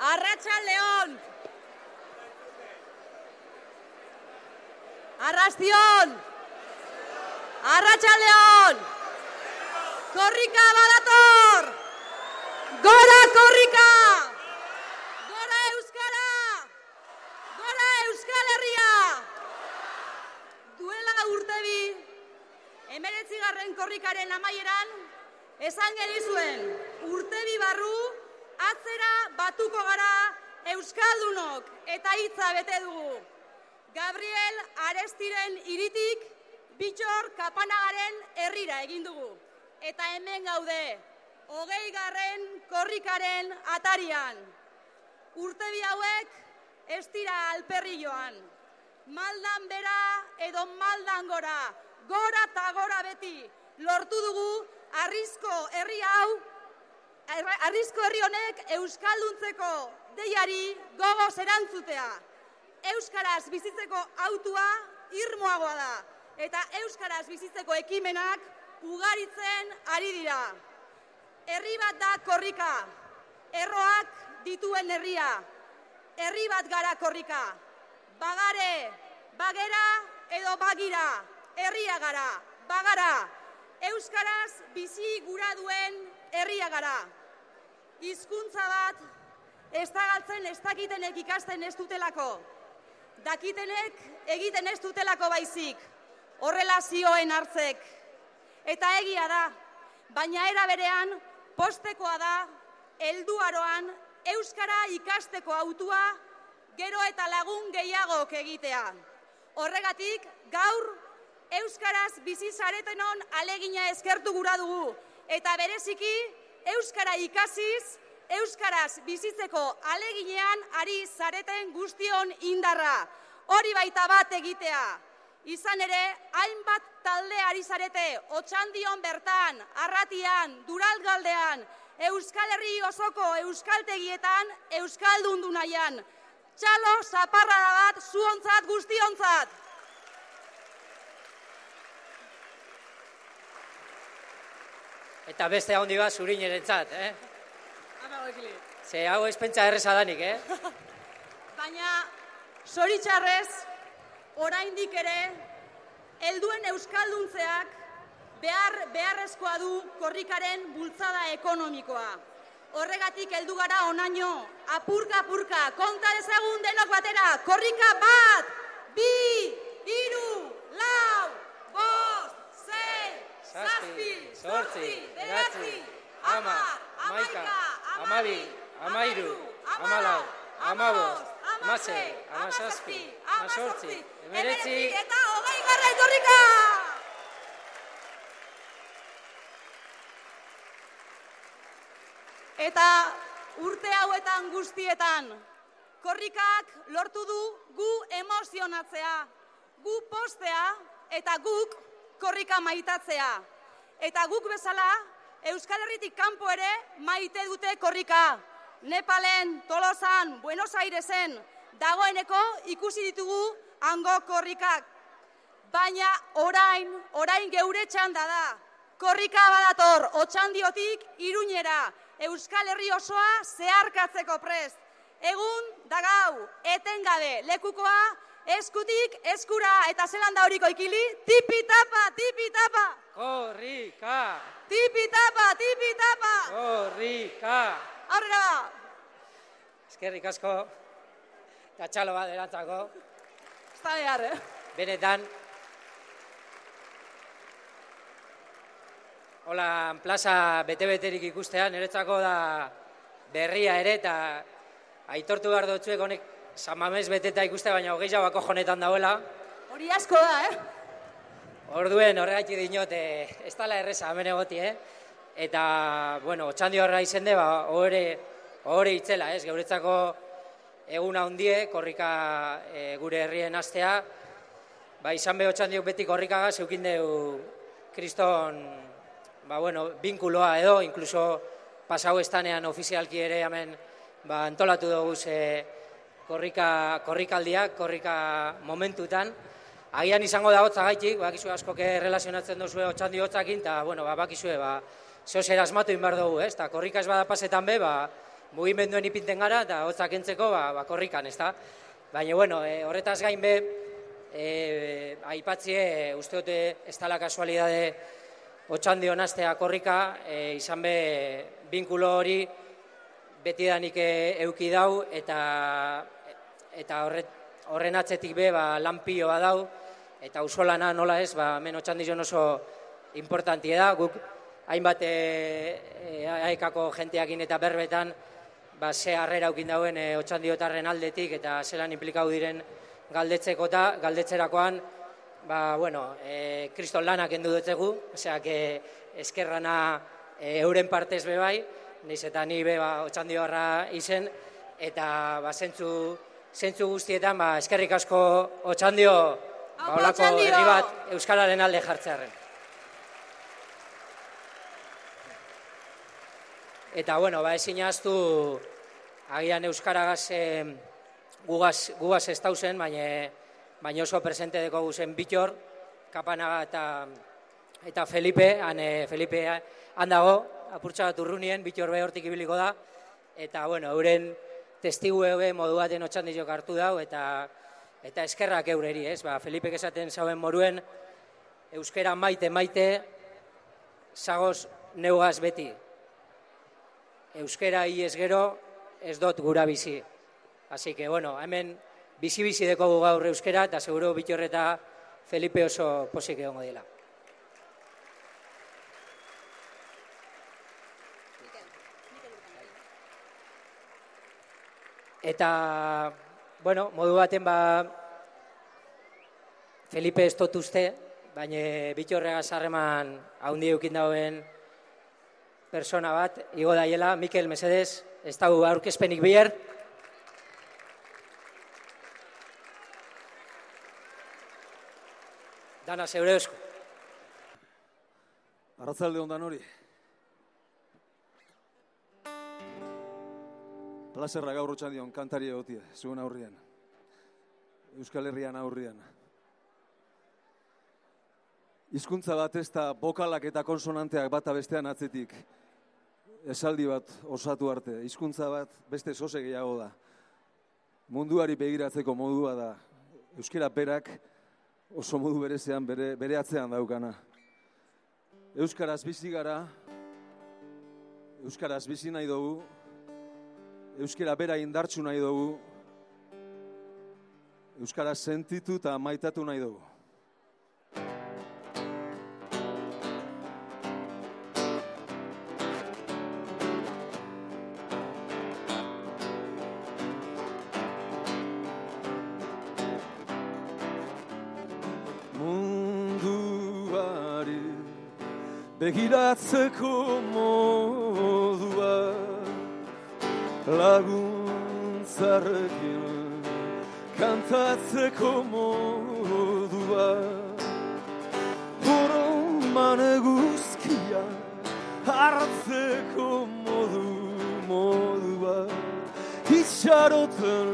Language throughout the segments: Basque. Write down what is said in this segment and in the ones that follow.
Arratxa León! Arrastion! Arratxa León! Korrika badator! Gora korrika! Gora Euskara! Gora Euskal Herria! Duela urte bi, emeretzigarren korrikaren amaieran, esan genizuen urte bi barru, atzera batuko gara Euskaldunok eta hitza bete dugu. Gabriel Arestiren iritik bitxor kapanagaren herrira egin dugu. Eta hemen gaude, hogei garren korrikaren atarian. Urte bi hauek ez dira alperri joan. Maldan bera edo maldan gora, gora eta gora beti, lortu dugu arrizko herri hau Arrizko herri honek euskalduntzeko deiari gogoz erantzutea. Euskaraz bizitzeko autua irmoagoa da eta euskaraz bizitzeko ekimenak ugaritzen ari dira. Herri bat da korrika. Erroak dituen herria. Herri bat gara korrika. Bagare, bagera edo bagira. Herria gara, bagara. Euskaraz bizi gura duen herria gara hizkuntza bat ez da galtzen ez dakitenek ikasten ez dutelako. Dakitenek egiten ez dutelako baizik, horrela zioen hartzek. Eta egia da, baina era berean, postekoa da, helduaroan Euskara ikasteko autua, gero eta lagun gehiagok egitea. Horregatik, gaur, Euskaraz bizi zaretenon alegina eskertu gura dugu, eta bereziki, Euskara ikasiz, Euskaraz bizitzeko aleginean ari zareten guztion indarra. Hori baita bat egitea. Izan ere, hainbat talde ari zarete, otxandion bertan, arratian, duralgaldean, Euskal Herri osoko euskaltegietan, euskaldundu nahian. Txalo, zaparra bat, zuontzat, guztionzat. Eta beste handi bat zurin erentzat, eh? Ze hau espentsa erreza danik, eh? Baina, zoritxarrez, oraindik ere, helduen euskalduntzeak behar beharrezkoa du korrikaren bultzada ekonomikoa. Horregatik heldu gara onaino, apurka apurka, konta dezagun denok batera, korrika bat, bi, iru, lau, bost, zei, zazpi, zortzi, beratzi, amar, amaika, amabi, amairu, amalau, amabost, amase, amasazpi, amazortzi, emeretzi, eta hogei garra etorrika! Eta urte hauetan guztietan, korrikak lortu du gu emozionatzea, gu postea eta guk korrika maitatzea. Eta guk bezala, Euskal Herritik kanpo ere maite dute korrika. Nepalen, Tolosan, Buenos Airesen, dagoeneko ikusi ditugu hango korrikak. Baina orain, orain geure txanda da. Korrika badator, otxandiotik iruñera, Euskal Herri osoa zeharkatzeko prest. Egun da gau, etengabe, lekukoa, eskutik, eskura, eta zelan da horiko ikili, tipi-tapa, tipi-tapa. Korrika, Tipi-tapa, tipi-tapa. korrika. Aurrera ba. Eskerrik asko, eta txalo bat erantzako. Ez da behar, eh? Benetan, hola, plaza bete-beterik ikustea, niretzako da berria ere, eta aitortu behar dutzuek honek samamez beteta ikustea, baina hogei jabako jonetan dauela. Hori asko da, eh? Orduen horregatik dinot, e, ez dala erreza hemen egoti, eh? Eta, bueno, txandi horra izende, ba, hore, hore itzela, ez? Geuretzako eguna hundie, korrika e, gure herrien astea, ba, izan beho txandiok beti korrikaga, zeukin deu kriston, ba, bueno, binkuloa edo, inkluso pasau estanean ofizialki ere hemen, ba, antolatu dugu ze korrika, korrikaldiak, korrika momentutan, Agian izango da hotza gaitik, bakizue askoke relazionatzen duzue otxandi hotzakin, eta, bueno, ba, bakizue, ba, zehoz erasmatu inbar dugu, ez? Eta korrika ez bada pasetan be, ba, mugimenduen ipinten gara, eta hotzak entzeko, ba, ba korrikan, ez da? Baina, bueno, e, horretaz gain be, e, aipatzie, uste dute, ez tala kasualidade, otxandi honaztea korrika, e, izan be, binkulo hori, beti danik euki dau, eta, eta horret, horren atzetik be, ba, lanpioa dau, eta usolana nola ez, ba, men otxandi oso importantia da, guk hainbat e, e, aekako jenteakin eta berbetan, ba, ze harrera aukin dauen e, otxandiotarren aldetik eta zelan implikau diren galdetzeko eta galdetzerakoan, ba, bueno, e, kriston lanak endu dutzegu, osea, que eskerrana e, euren partez bebai, niz eta ni be, ba, otxandiorra izen, eta ba, zentzu, zentzu guztietan, ba, eskerrik asko otxandio, ba, olako herri bat Euskararen alde jartzearen. Eta, bueno, ba, ezin aztu, agian Euskaragaz e, gugaz, gugaz ez dauzen, baina, baina oso presente deko guzen Bitor, Kapanaga eta, eta Felipe, han, e, Felipe handago, apurtsa bat urrunien, Bitor behortik ibiliko da, eta, bueno, euren testigu ebe modu baten otxandizok hartu dau, eta eta eskerrak eureri, ez? Ba, Felipe esaten zauen moruen, euskera maite maite, zagoz neugaz beti euskera iez gero ez dot gura bizi. Así que, bueno, hemen bizi-bizi deko gaur euskera eta seguro bitorreta Felipe oso posik egongo dela. Eta, bueno, modu baten ba, Felipe ez dut uste, baina bitorrega sarreman haundi eukin dauen persona bat, igo daiela, Mikel Mesedes, ez dago aurkezpenik bihar. Dana zeure eusko. Arratzalde ondan hori. Plazerra gaur otxan dion kantari egotia, zuen aurrian. Euskal Herrian aurrian. Hizkuntza bat ez da bokalak eta konsonanteak bata bestean atzetik esaldi bat osatu arte. Hizkuntza bat beste sose gehiago da. Munduari begiratzeko modua da. Euskara berak oso modu berezean bere, bere atzean daukana. Euskaraz bizi gara, Euskaraz bizi nahi dugu, Euskara bera indartsu nahi dugu, Euskaraz sentitu eta maitatu nahi dugu. begiratzeko modua laguntzarrekin kantatzeko modua. Boroman eguzkia hartzeko modu modua. Itxaroten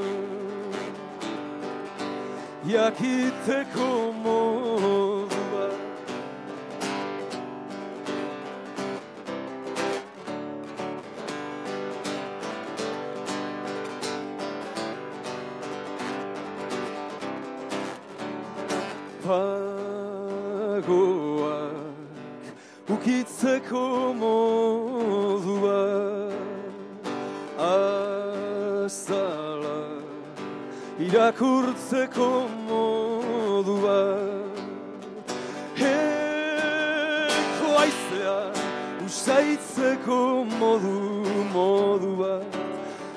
jakiteko modua ukitzeko modua azala irakurtzeko modua eko aizea usaitzeko modu modua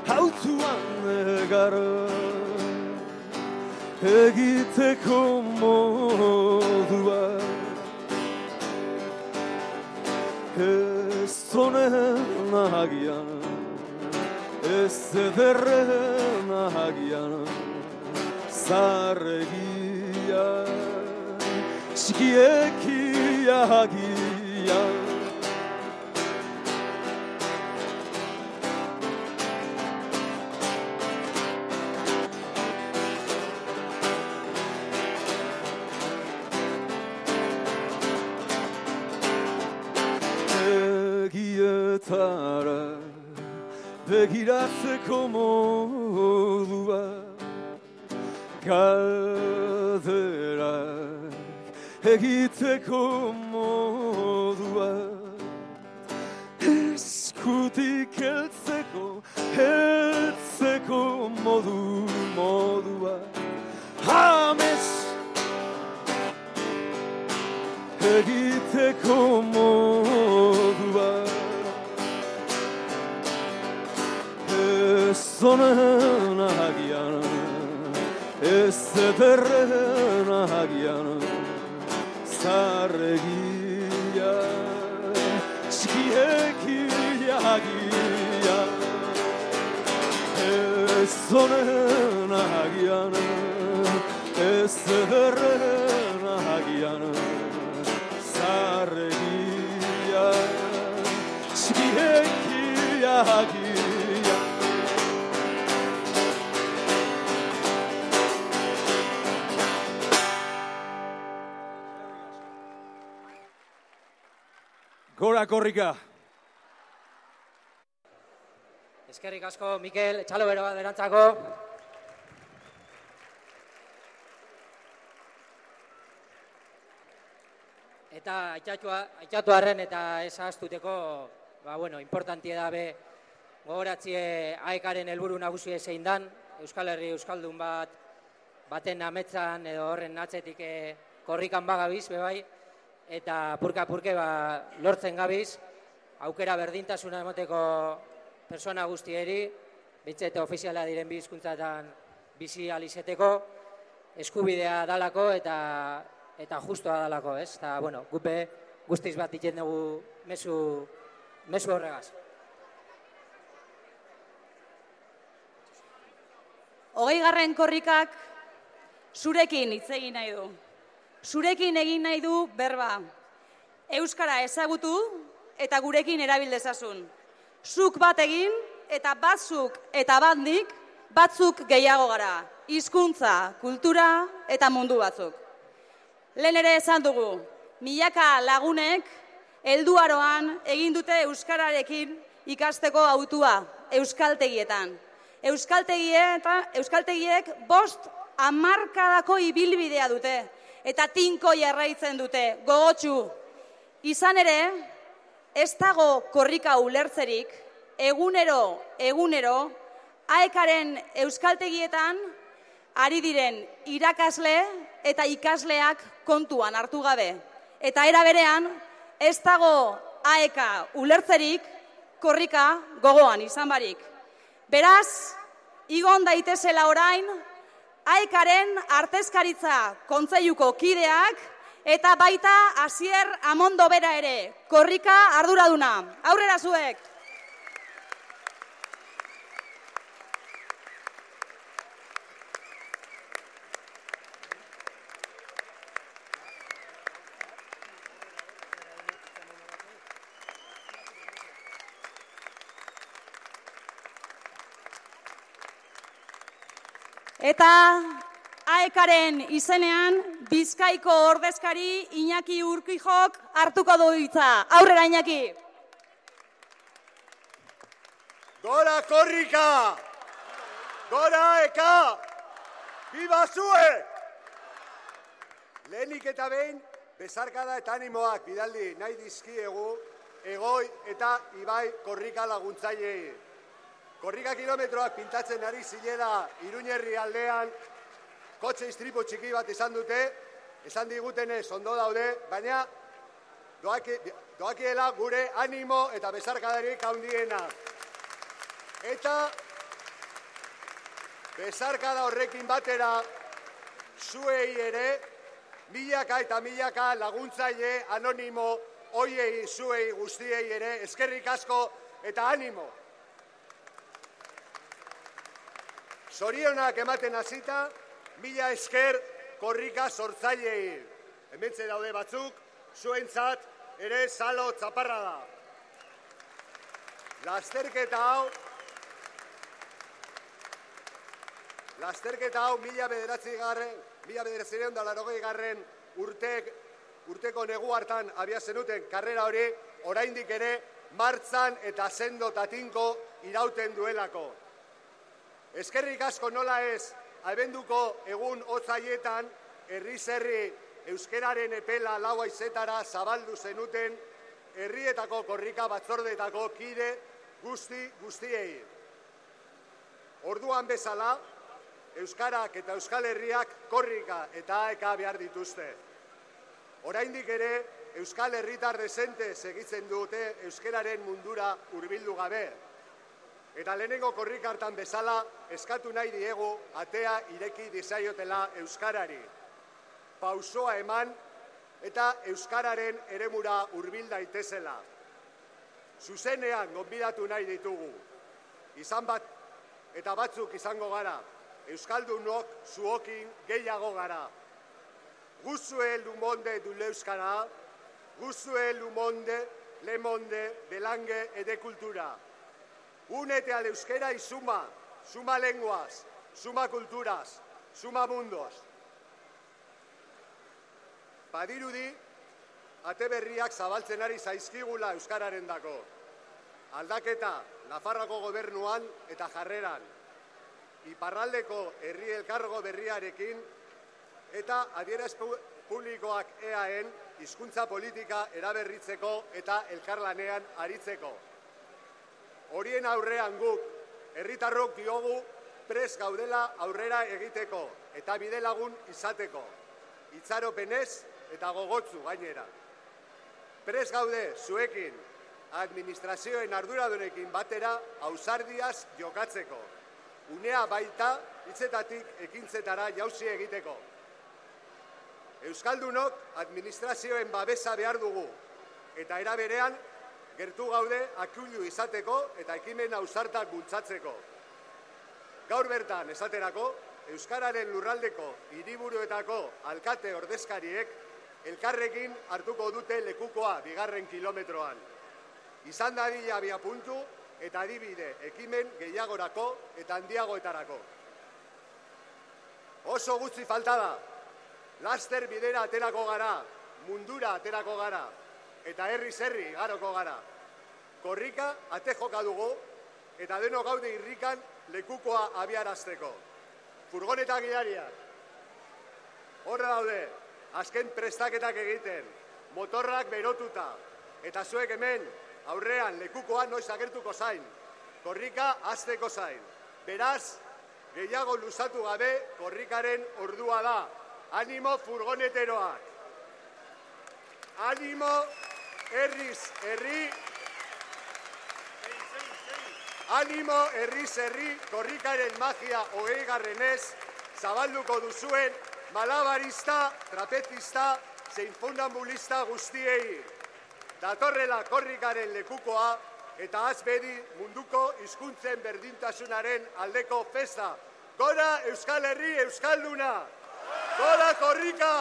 hautuan egara egiteko modua Ez zonen agian, ez ederren agian, zarregia, txikiekia agian. Begiratzeko modua galderak egiteko modua Ez zonen agian Ez ederren agian Zarregia Txikiekia agia Ez zonen agian Ez ederren Gora korrika. Eskerrik asko, Mikel, etxalo bero bat berantzako. Eta aitzatua, aitatu arren eta ez ahaztuteko, ba, bueno, importantie da be, gogoratzie aekaren helburu nagusi zein dan, Euskal Herri Euskaldun bat, baten ametzan edo horren atzetik eh, korrikan bagabiz, bebai, eta purka-purke ba, lortzen gabiz, aukera berdintasuna emateko persona guztieri, bitzete ofiziala diren bi hizkuntzatan bizi alizeteko, eskubidea dalako eta eta justoa dalako, ez? Eta, bueno, gupe guztiz bat ditzen dugu mesu, mesu horregaz. Hogei garren korrikak zurekin hitz egin nahi du. Zurekin egin nahi du berba. Euskara ezagutu eta gurekin erabil dezasun. Zuk bat egin eta batzuk eta bandik batzuk gehiago gara. Hizkuntza, kultura eta mundu batzuk. Lehen ere esan dugu, milaka lagunek helduaroan egin dute euskararekin ikasteko autua euskaltegietan. Euskaltegie eta euskaltegiek bost hamarkadako ibilbidea dute eta tinko jarraitzen dute gogotsu. Izan ere, ez dago korrika ulertzerik egunero egunero aekaren euskaltegietan ari diren irakasle eta ikasleak kontuan hartu gabe. Eta era berean, ez dago aeka ulertzerik korrika gogoan izan barik. Beraz, igon daitezela orain, aekaren artezkaritza kontzeiuko kideak eta baita hasier amondo bera ere, korrika arduraduna. Aurrera zuek! Eta aekaren izenean Bizkaiko ordezkari Iñaki Urkijok hartuko du hitza. Aurrera Iñaki. Gora korrika! Gora eka! Biba zue! Lehenik eta behin, bezarkada eta animoak bidaldi nahi dizkiegu, egoi eta ibai korrika laguntzaileei. Korrika kilometroak pintatzen ari zilera Iruñerri aldean, kotxe istripu txiki bat izan dute, esan digutenez ondo daude, baina doaki, doakiela gure animo eta bezarkadarik handiena. Eta bezarkada horrekin batera zuei ere, milaka eta milaka laguntzaile anonimo hoiei zuei guztiei ere, eskerrik asko eta animo. Zorionak ematen hasita, mila esker korrika sortzailei. Hementze daude batzuk, zuentzat ere salo tzaparra da. Lasterketa hau, lasterketa hau mila bederatzi garren, mila bederatzi da larogei garren urtek, urteko negu hartan abia zenuten karrera hori, oraindik ere martzan eta sendo tatinko irauten duelako. Eskerrik asko nola ez, abenduko egun hotzaietan, herri zerri euskeraren epela lau aizetara zabaldu zenuten, herrietako korrika batzordetako kide guzti guztiei. Orduan bezala, Euskarak eta Euskal Herriak korrika eta aeka behar dituzte. Oraindik ere, Euskal Herritar desente segitzen dute Euskararen mundura hurbildu gabe. Eta lehenengo korrik hartan bezala, eskatu nahi diegu atea ireki dizaiotela Euskarari. Pausoa eman eta Euskararen eremura hurbil daitezela. Zuzenean gonbidatu nahi ditugu. Izan bat eta batzuk izango gara, Euskaldunok zuokin gehiago gara. Guzue lumonde du leuskara, guzue lumonde, lemonde, belange ede kultura. Únete al euskera y suma, suma lenguas, suma culturas, suma mundos. Badirudi, ate berriak zabaltzen ari zaizkigula euskararen dako. Aldaketa, Nafarroko gobernuan eta jarreran, iparraldeko herri elkargo berriarekin eta adieraz publikoak eaen hizkuntza politika eraberritzeko eta elkarlanean aritzeko. Horien aurrean guk, herritarrok diogu pres gaudela aurrera egiteko eta bide lagun izateko. Itzaropenez eta gogotzu gainera. Pres gaude zuekin administrazioen arduradunekin batera ausardiaz jokatzeko unea baita hitzetatik ekintzetara jauzi egiteko. Euskaldunok administrazioen babesa behar dugu, eta eraberean gertu gaude akulu izateko eta ekimen ausartak bultzatzeko. Gaur bertan esaterako, Euskararen lurraldeko hiriburuetako alkate ordezkariek elkarrekin hartuko dute lekukoa bigarren kilometroan. Izan dadila abia puntu eta adibide ekimen gehiagorako eta handiagoetarako. Oso gutxi falta da, laster bidera aterako gara, mundura aterako gara, eta herri zerri garoko gara. Korrika ate joka dugu, eta deno gaude irrikan lekukoa abiarazteko. Furgonetak gilariak, horre daude, azken prestaketak egiten, motorrak berotuta, eta zuek hemen aurrean lekukoa noiz agertuko zain, korrika azteko zain. Beraz, gehiago luzatu gabe korrikaren ordua da. Animo furgoneteroak. Animo herriz herri. Animo herriz herri korrikaren magia hogei garrenez zabalduko duzuen malabarista, trapezista, zein fundambulista guztiei datorrela korrikaren lekukoa eta azbedi munduko hizkuntzen berdintasunaren aldeko festa. Gora Euskal Herri Euskalduna! Gora korrika!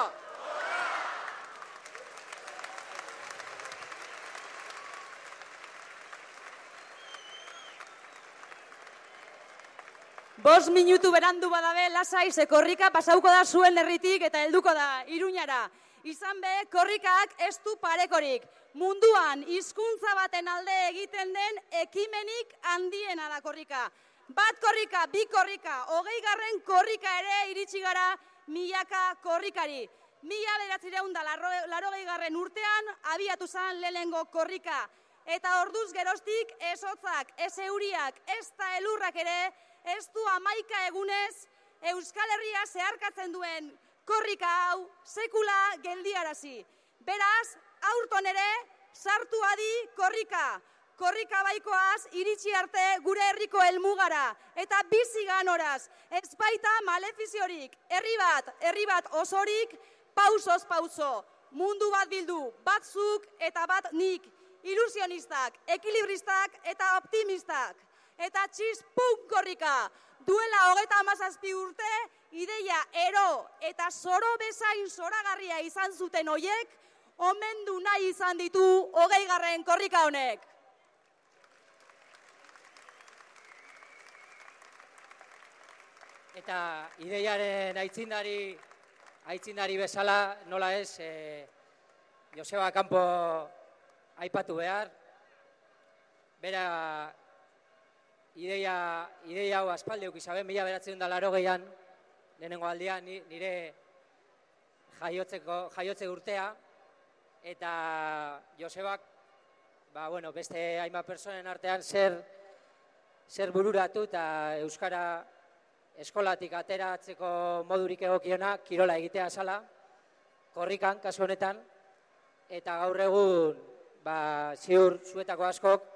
Bos minutu berandu badabe, lasai, ze korrika pasauko da zuen herritik eta helduko da, iruñara. Izan be, korrikak ez du parekorik. Munduan, hizkuntza baten alde egiten den ekimenik handiena da korrika. Bat korrika, bi korrika, hogei garren korrika ere iritsi gara milaka korrikari. Mila beratzireun da laro garren urtean abiatu zan lehengo korrika. Eta orduz gerostik ez hotzak, ez euriak, ez da elurrak ere, ez du amaika egunez Euskal Herria zeharkatzen duen korrika hau sekula geldiarazi. Beraz, aurton ere, sartu adi korrika. Korrika baikoaz iritsi arte gure herriko helmugara eta bizi ganoraz. Ez baita malefiziorik, herri bat, herri bat osorik, pausoz pauso. Mundu bat bildu, batzuk eta bat nik, ilusionistak, ekilibristak eta optimistak. Eta txiz punk korrika, duela hogeta amazazpi urte, ideia ero eta zoro bezain zoragarria izan zuten hoiek, omendu nahi izan ditu hogei garren korrika honek. Eta ideiaren aitzindari, aitzindari bezala, nola ez, e, Joseba Kampo aipatu behar, bera ideia, ideia hau aspaldi eukizaben, mila beratzen da laro gehian, lehenengo aldean, nire jaiotzeko, jaiotze urtea, eta Josebak, ba, bueno, beste hainbat personen artean zer, zer bururatu eta Euskara eskolatik ateratzeko modurik egokiona, kirola egitea zala, korrikan, kasu honetan, eta gaur egun, ba, ziur, zuetako askok,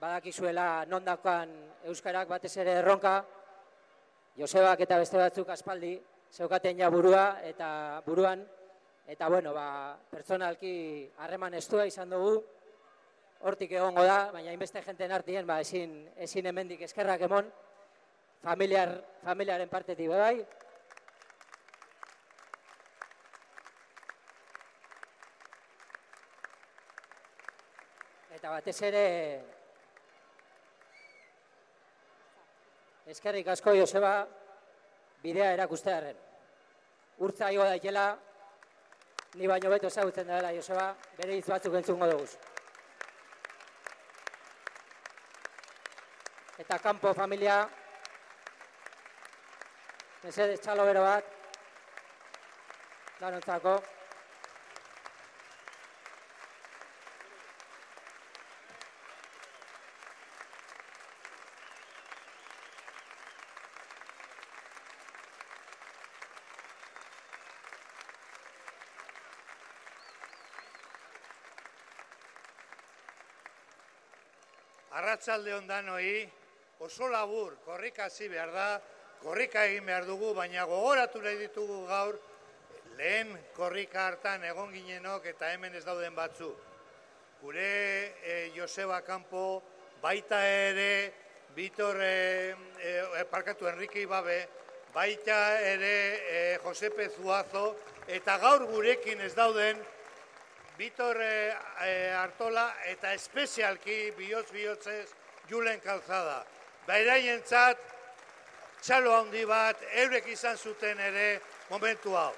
badakizuela nondakoan Euskarak batez ere erronka, Josebak eta beste batzuk aspaldi, zeukaten ja burua eta buruan, eta bueno, ba, pertsonalki harreman estua izan dugu, hortik egongo da, baina inbeste jenten artien, ba, ezin, ezin hemendik eskerrak emon, familiar, familiaren partetik bai. Eta batez ere, eskerrik asko Joseba, bidea erakustearen. Urtza igo daitela, ni baino beto ezagutzen dela Joseba, bere hitz batzuk entzungo dugu. Eta kanpo familia, mesedez txalo bero bat, danontzako. Arratzalde ondan hoi, oso labur, korrika hasi behar da, korrika egin behar dugu, baina gogoratu nahi ditugu gaur, lehen korrika hartan egon ginenok eta hemen ez dauden batzu. Gure e, Joseba Campo, baita ere, Bitor, e, e, parkatu Enrique Ibabe, baita ere e, Josepe Zuazo, eta gaur gurekin ez dauden, Bitor e, Artola eta espezialki bihotz bihotzez Julen Kalzada. Bairaien txalo handi bat, eurek izan zuten ere momentu hau.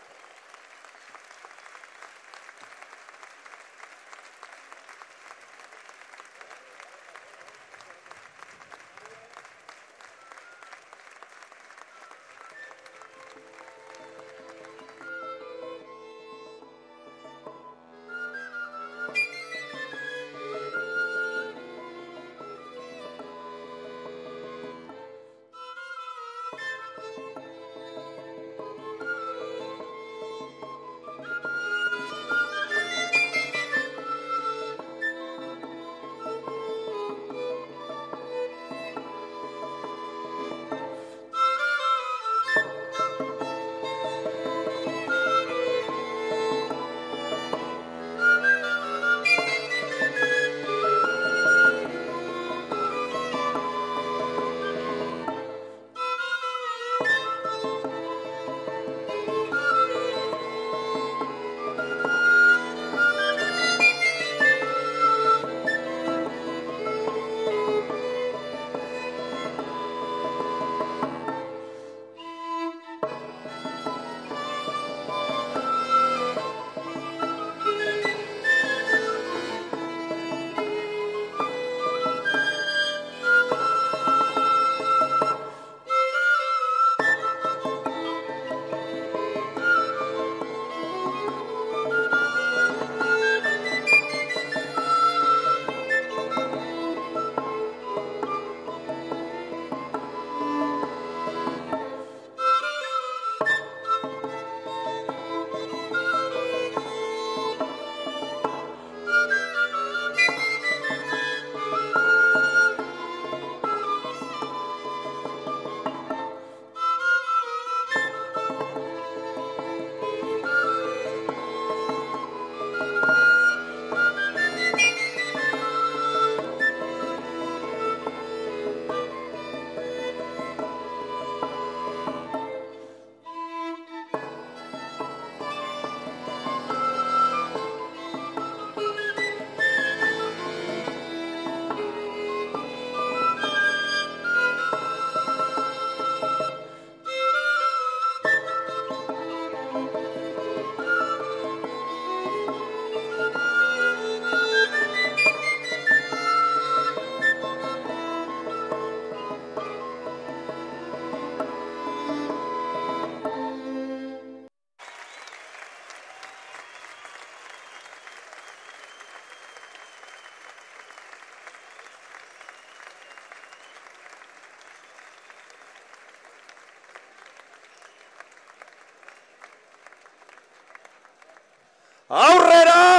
Aurrera,